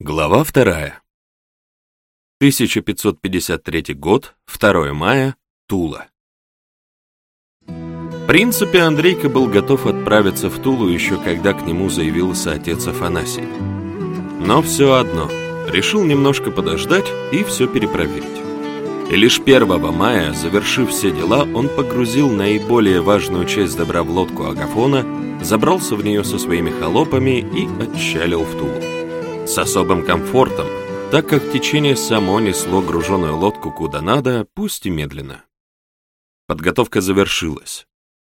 Глава вторая. 1553 год, 2 мая, Тула. В принципе, Андрейка был готов отправиться в Тулу еще когда к нему заявился отец Афанасий. Но все одно, решил немножко подождать и все перепроверить. И лишь 1 мая, завершив все дела, он погрузил наиболее важную часть добра в лодку Агафона, забрался в нее со своими холопами и отчалил в Тулу с особым комфортом, так как течение само несло груженую лодку куда надо, пусть и медленно. Подготовка завершилась.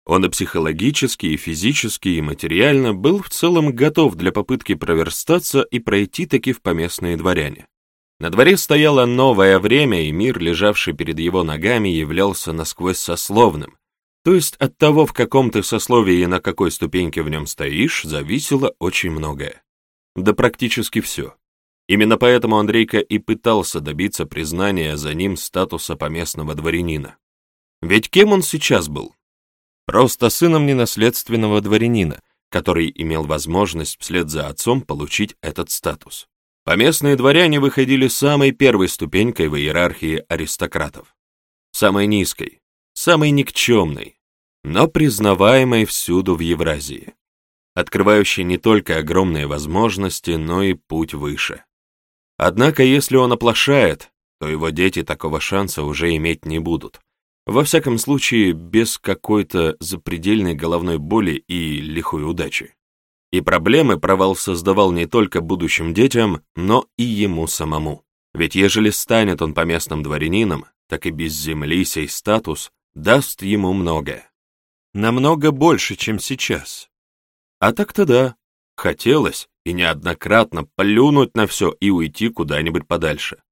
Он и психологически, и физически, и материально был в целом готов для попытки проверстаться и пройти таки в поместные дворяне. На дворе стояло новое время, и мир, лежавший перед его ногами, являлся насквозь сословным, то есть от того, в каком ты сословии и на какой ступеньке в нем стоишь, зависело очень многое. Да практически все. Именно поэтому Андрейка и пытался добиться признания за ним статуса поместного дворянина. Ведь кем он сейчас был? Просто сыном ненаследственного дворянина, который имел возможность вслед за отцом получить этот статус. Поместные дворяне выходили самой первой ступенькой в иерархии аристократов. Самой низкой, самой никчемной, но признаваемой всюду в Евразии открывающий не только огромные возможности, но и путь выше. Однако, если он оплошает, то его дети такого шанса уже иметь не будут. Во всяком случае, без какой-то запредельной головной боли и лихой удачи. И проблемы провал создавал не только будущим детям, но и ему самому. Ведь ежели станет он поместным дворянином, так и без земли сей статус даст ему многое. Намного больше, чем сейчас. А так-то да, хотелось и неоднократно плюнуть на все и уйти куда-нибудь подальше.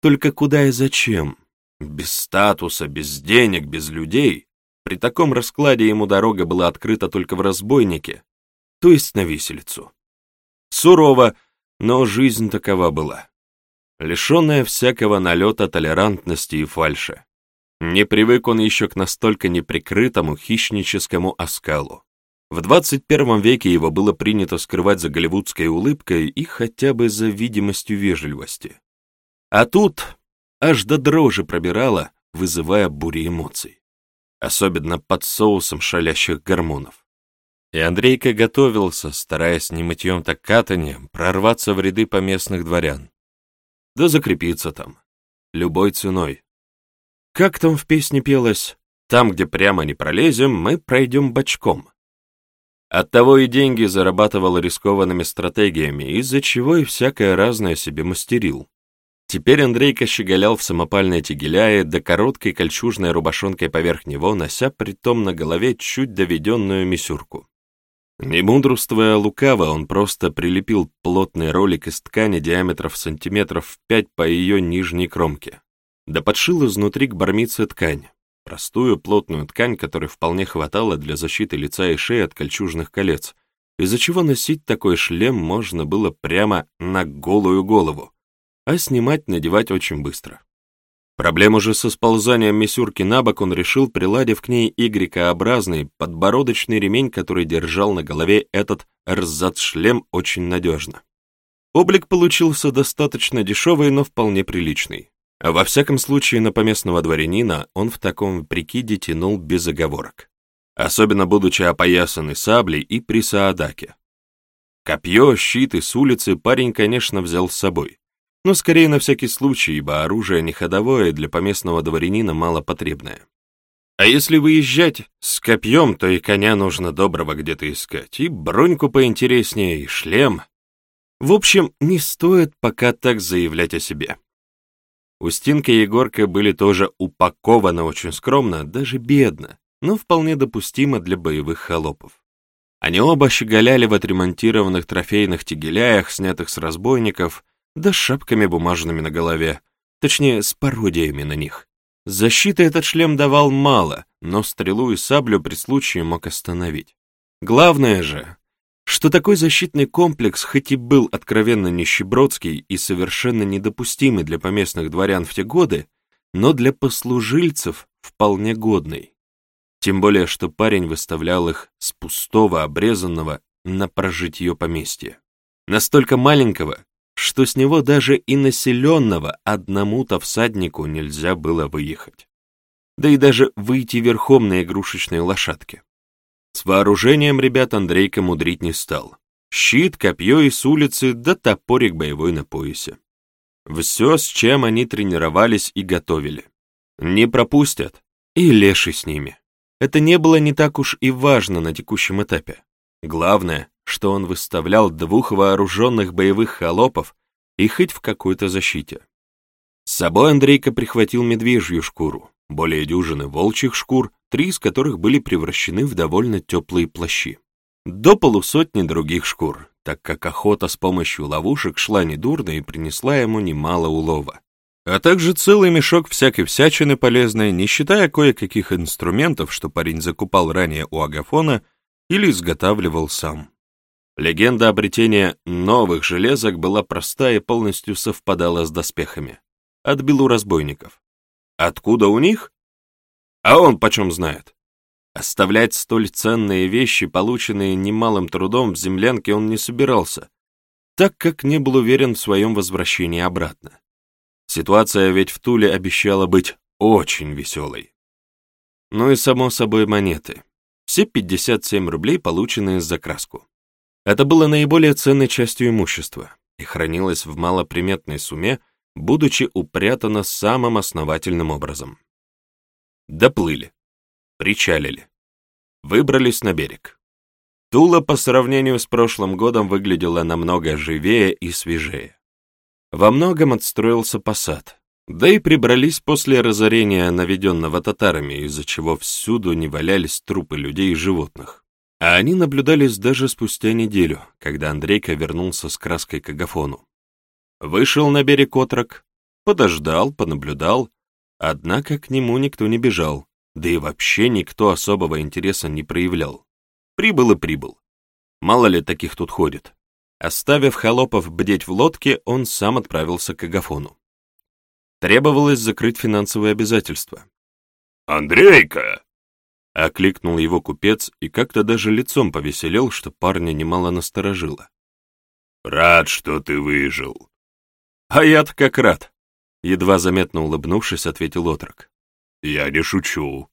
Только куда и зачем? Без статуса, без денег, без людей. При таком раскладе ему дорога была открыта только в разбойнике, то есть на виселицу. Сурово, но жизнь такова была. Лишенная всякого налета толерантности и фальши. Не привык он еще к настолько неприкрытому хищническому оскалу. В 21 веке его было принято скрывать за голливудской улыбкой и хотя бы за видимостью вежливости. А тут аж до дрожи пробирало, вызывая бури эмоций. Особенно под соусом шалящих гормонов. И Андрейка готовился, стараясь не мытьем так катанием, прорваться в ряды поместных дворян. Да закрепиться там. Любой ценой. Как там в песне пелось? Там, где прямо не пролезем, мы пройдем бочком. Оттого и деньги зарабатывал рискованными стратегиями, из-за чего и всякое разное себе мастерил. Теперь Андрейка щеголял в самопальной тегеляе, да короткой кольчужной рубашонкой поверх него, нося притом на голове чуть доведенную мисюрку. Не мудрствуя лукаво, он просто прилепил плотный ролик из ткани диаметров сантиметров пять по ее нижней кромке, да подшил изнутри к бармице ткань, Простую плотную ткань, которой вполне хватало для защиты лица и шеи от кольчужных колец, из-за чего носить такой шлем можно было прямо на голую голову, а снимать надевать очень быстро. Проблему же со сползанием мисюрки на бок он решил, приладив к ней Y-образный подбородочный ремень, который держал на голове этот рзац-шлем очень надежно. Облик получился достаточно дешевый, но вполне приличный. Во всяком случае, на поместного дворянина он в таком прикиде тянул без оговорок, особенно будучи опоясанный саблей и при саадаке. Копье, щит и с улицы парень, конечно, взял с собой, но скорее на всякий случай, ибо оружие не ходовое для поместного дворянина малопотребное. А если выезжать с копьем, то и коня нужно доброго где-то искать, и броньку поинтереснее, и шлем. В общем, не стоит пока так заявлять о себе. Устинка и Егорка были тоже упакованы очень скромно, даже бедно, но вполне допустимо для боевых холопов. Они оба щеголяли в отремонтированных трофейных тегеляях, снятых с разбойников, да с шапками бумажными на голове, точнее, с пародиями на них. Защиты этот шлем давал мало, но стрелу и саблю при случае мог остановить. Главное же, что такой защитный комплекс, хоть и был откровенно нищебродский и совершенно недопустимый для поместных дворян в те годы, но для послужильцев вполне годный. Тем более, что парень выставлял их с пустого обрезанного на прожитье поместья. Настолько маленького, что с него даже и населенного одному-то всаднику нельзя было выехать. Да и даже выйти верхом на игрушечной лошадке. С вооружением ребят Андрейка мудрить не стал. Щит, копье и с улицы, да топорик боевой на поясе. Все, с чем они тренировались и готовили. Не пропустят, и леший с ними. Это не было не так уж и важно на текущем этапе. Главное, что он выставлял двух вооруженных боевых холопов и хоть в какой-то защите. С собой Андрейка прихватил медвежью шкуру, более дюжины волчьих шкур, три из которых были превращены в довольно теплые плащи. До полусотни других шкур, так как охота с помощью ловушек шла недурно и принесла ему немало улова. А также целый мешок всякой всячины полезной, не считая кое-каких инструментов, что парень закупал ранее у Агафона или изготавливал сам. Легенда обретения новых железок была проста и полностью совпадала с доспехами. Отбил у разбойников. Откуда у них? А он почем знает? Оставлять столь ценные вещи, полученные немалым трудом в землянке, он не собирался, так как не был уверен в своем возвращении обратно. Ситуация ведь в Туле обещала быть очень веселой. Ну и, само собой, монеты. Все 57 рублей, полученные за краску. Это было наиболее ценной частью имущества и хранилось в малоприметной сумме, будучи упрятано самым основательным образом. Доплыли, причалили, выбрались на берег. Тула по сравнению с прошлым годом выглядела намного живее и свежее. Во многом отстроился посад, да и прибрались после разорения, наведенного татарами, из-за чего всюду не валялись трупы людей и животных. А они наблюдались даже спустя неделю, когда Андрейка вернулся с краской к агафону. Вышел на берег отрок, подождал, понаблюдал, однако к нему никто не бежал, да и вообще никто особого интереса не проявлял. Прибыл и прибыл. Мало ли таких тут ходит. Оставив холопов бдеть в лодке, он сам отправился к Агафону. Требовалось закрыть финансовые обязательства. «Андрейка!» — окликнул его купец и как-то даже лицом повеселел, что парня немало насторожило. «Рад, что ты выжил. «А я-то как рад!» Едва заметно улыбнувшись, ответил отрок. «Я не шучу».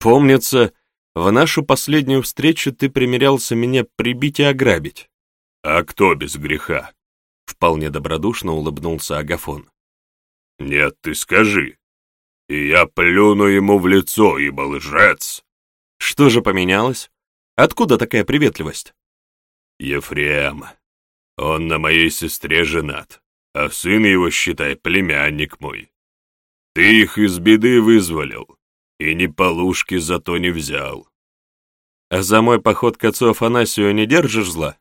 «Помнится, в нашу последнюю встречу ты примерялся меня прибить и ограбить». «А кто без греха?» Вполне добродушно улыбнулся Агафон. «Нет, ты скажи. И я плюну ему в лицо, ибо лжец». «Что же поменялось? Откуда такая приветливость?» «Ефрем. Он на моей сестре женат а сын его, считай, племянник мой. Ты их из беды вызволил, и ни полушки зато не взял. А за мой поход к отцу Афанасию не держишь зла?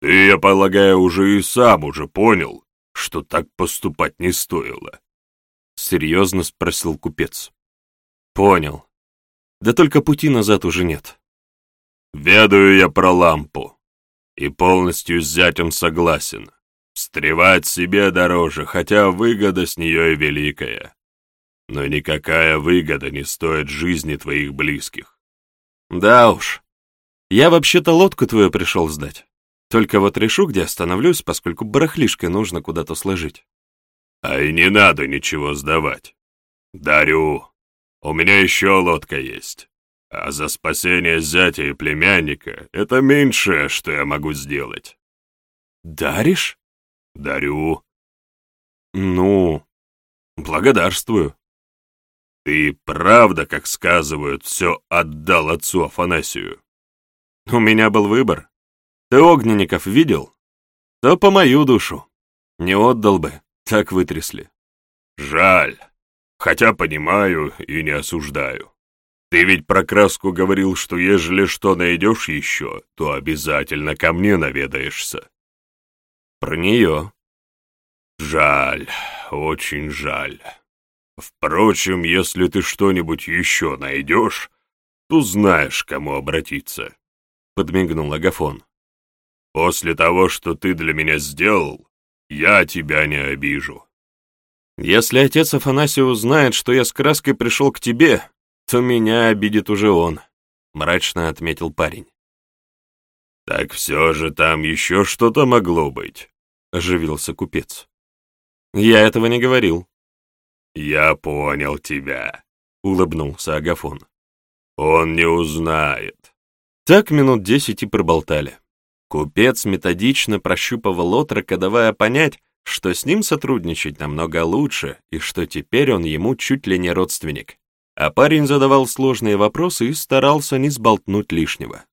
Ты, я полагаю, уже и сам уже понял, что так поступать не стоило. Серьезно спросил купец. Понял. Да только пути назад уже нет. Ведаю я про лампу, и полностью с зятем согласен. Встревать себе дороже, хотя выгода с нее и великая. Но никакая выгода не стоит жизни твоих близких. Да уж. Я вообще-то лодку твою пришел сдать. Только вот решу, где остановлюсь, поскольку барахлишко нужно куда-то сложить. А и не надо ничего сдавать. Дарю. У меня еще лодка есть. А за спасение зятя и племянника это меньшее, что я могу сделать. Даришь? «Дарю». «Ну, благодарствую». «Ты правда, как сказывают, все отдал отцу Афанасию?» «У меня был выбор. Ты огненников видел? То по мою душу. Не отдал бы, так вытрясли». «Жаль, хотя понимаю и не осуждаю. Ты ведь про краску говорил, что ежели что найдешь еще, то обязательно ко мне наведаешься». Про нее. Жаль, очень жаль. Впрочем, если ты что-нибудь еще найдешь, то знаешь, кому обратиться. Подмигнул Агафон. После того, что ты для меня сделал, я тебя не обижу. Если отец Афанасий узнает, что я с краской пришел к тебе, то меня обидит уже он, мрачно отметил парень. Так все же там еще что-то могло быть. Оживился купец. «Я этого не говорил». «Я понял тебя», — улыбнулся Агафон. «Он не узнает». Так минут десять и проболтали. Купец методично прощупывал отрока, давая понять, что с ним сотрудничать намного лучше и что теперь он ему чуть ли не родственник. А парень задавал сложные вопросы и старался не сболтнуть лишнего.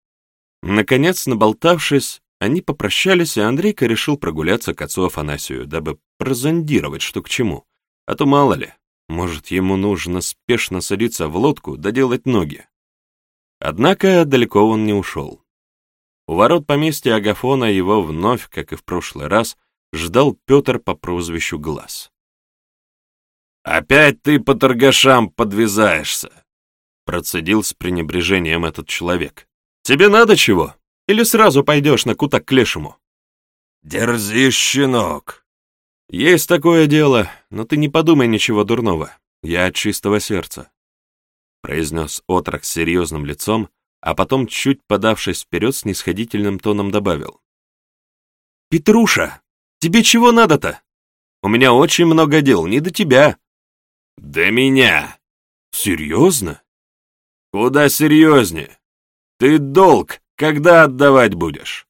Наконец, наболтавшись, они попрощались, и Андрейка решил прогуляться к отцу Афанасию, дабы прозондировать, что к чему. А то мало ли, может, ему нужно спешно садиться в лодку, доделать ноги. Однако далеко он не ушел. У ворот поместья Агафона его вновь, как и в прошлый раз, ждал Петр по прозвищу Глаз. «Опять ты по торгашам подвязаешься!» Процедил с пренебрежением этот человек. «Тебе надо чего? Или сразу пойдешь на куток к лешему?» «Дерзи, щенок!» «Есть такое дело, но ты не подумай ничего дурного. Я от чистого сердца», — произнес отрок с серьезным лицом, а потом, чуть подавшись вперед, с нисходительным тоном добавил. «Петруша, тебе чего надо-то? У меня очень много дел, не до тебя». «До меня!» «Серьезно?» «Куда серьезнее? Ты долг когда отдавать будешь?»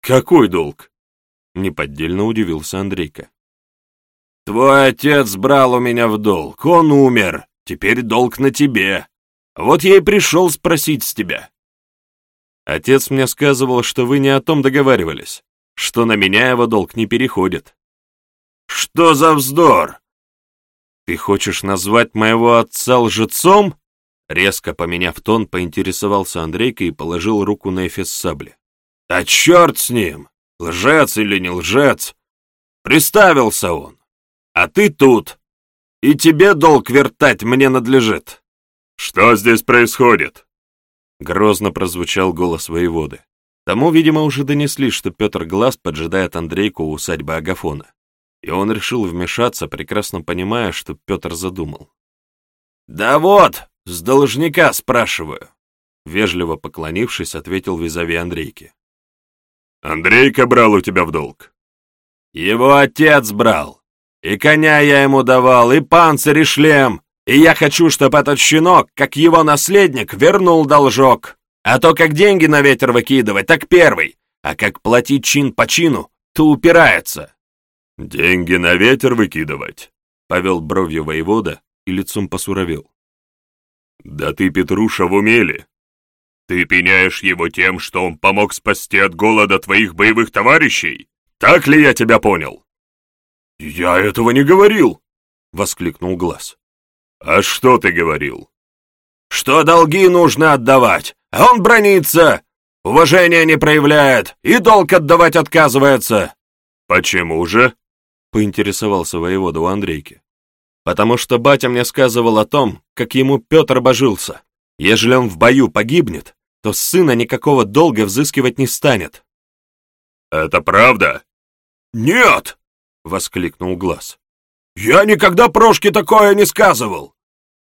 «Какой долг?» — неподдельно удивился Андрейка. «Твой отец брал у меня в долг, он умер, теперь долг на тебе. Вот я и пришел спросить с тебя». Отец мне сказывал, что вы не о том договаривались, что на меня его долг не переходит. «Что за вздор?» «Ты хочешь назвать моего отца лжецом?» Резко поменяв тон, поинтересовался Андрейка и положил руку на эфес сабли. «А черт с ним! Лжец или не лжец? Приставился он. А ты тут. И тебе долг вертать мне надлежит». «Что здесь происходит?» Грозно прозвучал голос воеводы. Тому, видимо, уже донесли, что Петр Глаз поджидает Андрейку у усадьбы Агафона. И он решил вмешаться, прекрасно понимая, что Петр задумал. «Да вот, с должника спрашиваю», — вежливо поклонившись, ответил визави Андрейки. «Андрейка брал у тебя в долг?» «Его отец брал. И коня я ему давал, и панцирь, и шлем. И я хочу, чтобы этот щенок, как его наследник, вернул должок. А то как деньги на ветер выкидывать, так первый. А как платить чин по чину, то упирается». «Деньги на ветер выкидывать», — повел бровью воевода и лицом посуровел. «Да ты, Петруша, в умеле. Ты пеняешь его тем, что он помог спасти от голода твоих боевых товарищей? Так ли я тебя понял?» «Я этого не говорил!» — воскликнул Глаз. «А что ты говорил?» «Что долги нужно отдавать, а он бронится, уважения не проявляет и долг отдавать отказывается». «Почему же?» — поинтересовался воевода у Андрейки. «Потому что батя мне сказывал о том, как ему Петр божился. Ежели он в бою погибнет, то сына никакого долга взыскивать не станет». «Это правда?» «Нет!» — воскликнул Глаз. «Я никогда Прошке такое не сказывал!»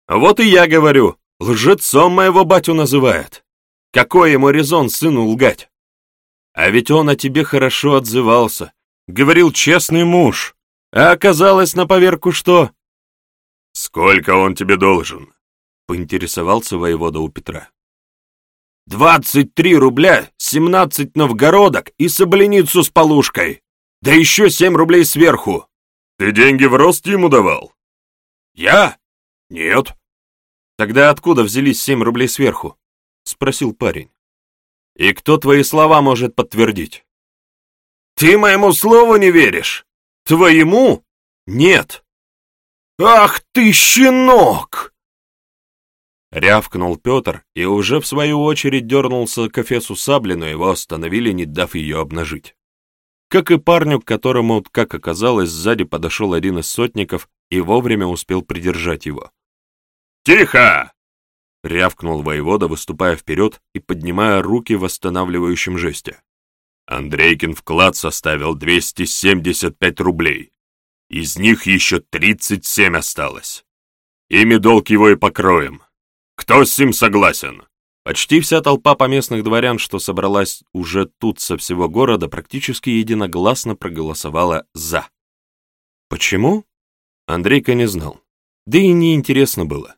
«Вот и я говорю, лжецом моего батю называет. Какой ему резон сыну лгать? А ведь он о тебе хорошо отзывался, говорил честный муж, а оказалось на поверку что?» «Сколько он тебе должен?» — поинтересовался воевода у Петра. «Двадцать три рубля, семнадцать новгородок и соболеницу с полушкой, да еще семь рублей сверху!» «Ты деньги в рост ему давал?» «Я? Нет». «Тогда откуда взялись семь рублей сверху?» — спросил парень. «И кто твои слова может подтвердить?» «Ты моему слову не веришь? Твоему? Нет!» «Ах ты, щенок!» Рявкнул Петр и уже в свою очередь дернулся к Эфесу сабли, но его остановили, не дав ее обнажить. Как и парню, к которому, как оказалось, сзади подошел один из сотников и вовремя успел придержать его. «Тихо!» — рявкнул воевода, выступая вперед и поднимая руки в восстанавливающем жесте. Андрейкин вклад составил 275 рублей. Из них еще 37 осталось. Ими долг его и покроем. Кто с ним согласен? Почти вся толпа поместных дворян, что собралась уже тут со всего города, практически единогласно проголосовала «за». Почему? Андрейка не знал. Да и не интересно было.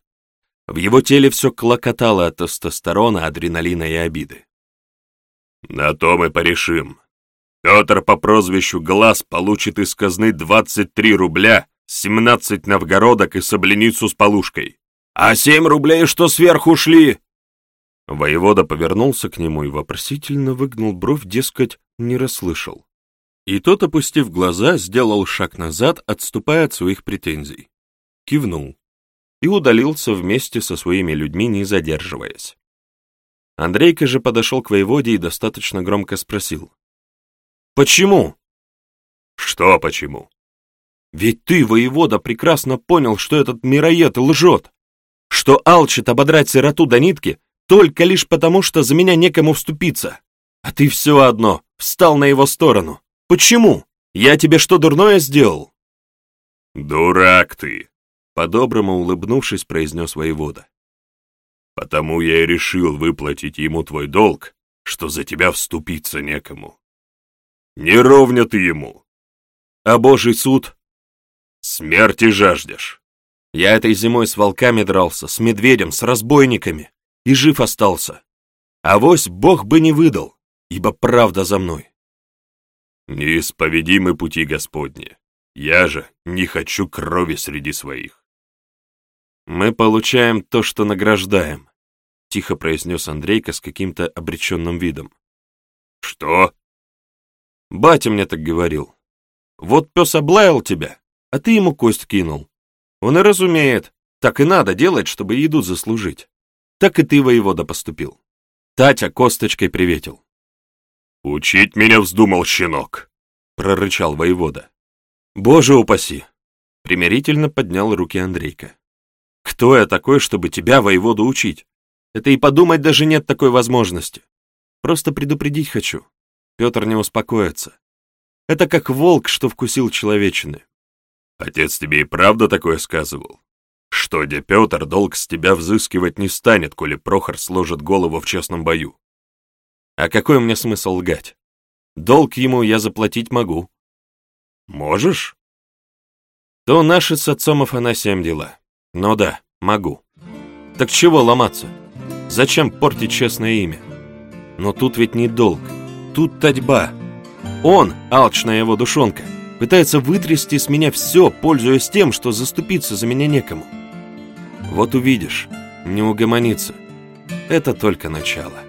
В его теле все клокотало от тестостерона, адреналина и обиды. «На то мы порешим. Петр по прозвищу Глаз получит из казны 23 рубля, 17 новгородок и собленицу с полушкой. А 7 рублей, что сверху шли, Воевода повернулся к нему и вопросительно выгнул бровь, дескать, не расслышал. И тот, опустив глаза, сделал шаг назад, отступая от своих претензий. Кивнул и удалился вместе со своими людьми, не задерживаясь. Андрейка же подошел к воеводе и достаточно громко спросил. «Почему?» «Что почему?» «Ведь ты, воевода, прекрасно понял, что этот мироед лжет, что алчит ободрать сироту до нитки, только лишь потому, что за меня некому вступиться. А ты все одно встал на его сторону. Почему? Я тебе что, дурное сделал?» «Дурак ты!» — по-доброму улыбнувшись, произнес воевода. «Потому я и решил выплатить ему твой долг, что за тебя вступиться некому. Не ровня ты ему. А божий суд? Смерти жаждешь. Я этой зимой с волками дрался, с медведем, с разбойниками и жив остался. А вось Бог бы не выдал, ибо правда за мной. Неисповедимы пути Господни. Я же не хочу крови среди своих. Мы получаем то, что награждаем, тихо произнес Андрейка с каким-то обреченным видом. Что? Батя мне так говорил. Вот пес облаял тебя, а ты ему кость кинул. Он и разумеет, так и надо делать, чтобы еду заслужить так и ты, воевода, поступил. Татя косточкой приветил. «Учить меня вздумал щенок», — прорычал воевода. «Боже упаси!» — примирительно поднял руки Андрейка. «Кто я такой, чтобы тебя, воеводу, учить? Это и подумать даже нет такой возможности. Просто предупредить хочу. Петр не успокоится. Это как волк, что вкусил человечины». «Отец тебе и правда такое сказывал?» что де Петр долг с тебя взыскивать не станет, коли Прохор сложит голову в честном бою. А какой мне смысл лгать? Долг ему я заплатить могу. Можешь? То наши с отцом Афанасием дела. Но да, могу. Так чего ломаться? Зачем портить честное имя? Но тут ведь не долг, тут татьба. Он, алчная его душонка, пытается вытрясти с меня все, пользуясь тем, что заступиться за меня некому. Вот увидишь, не угомонится. Это только начало.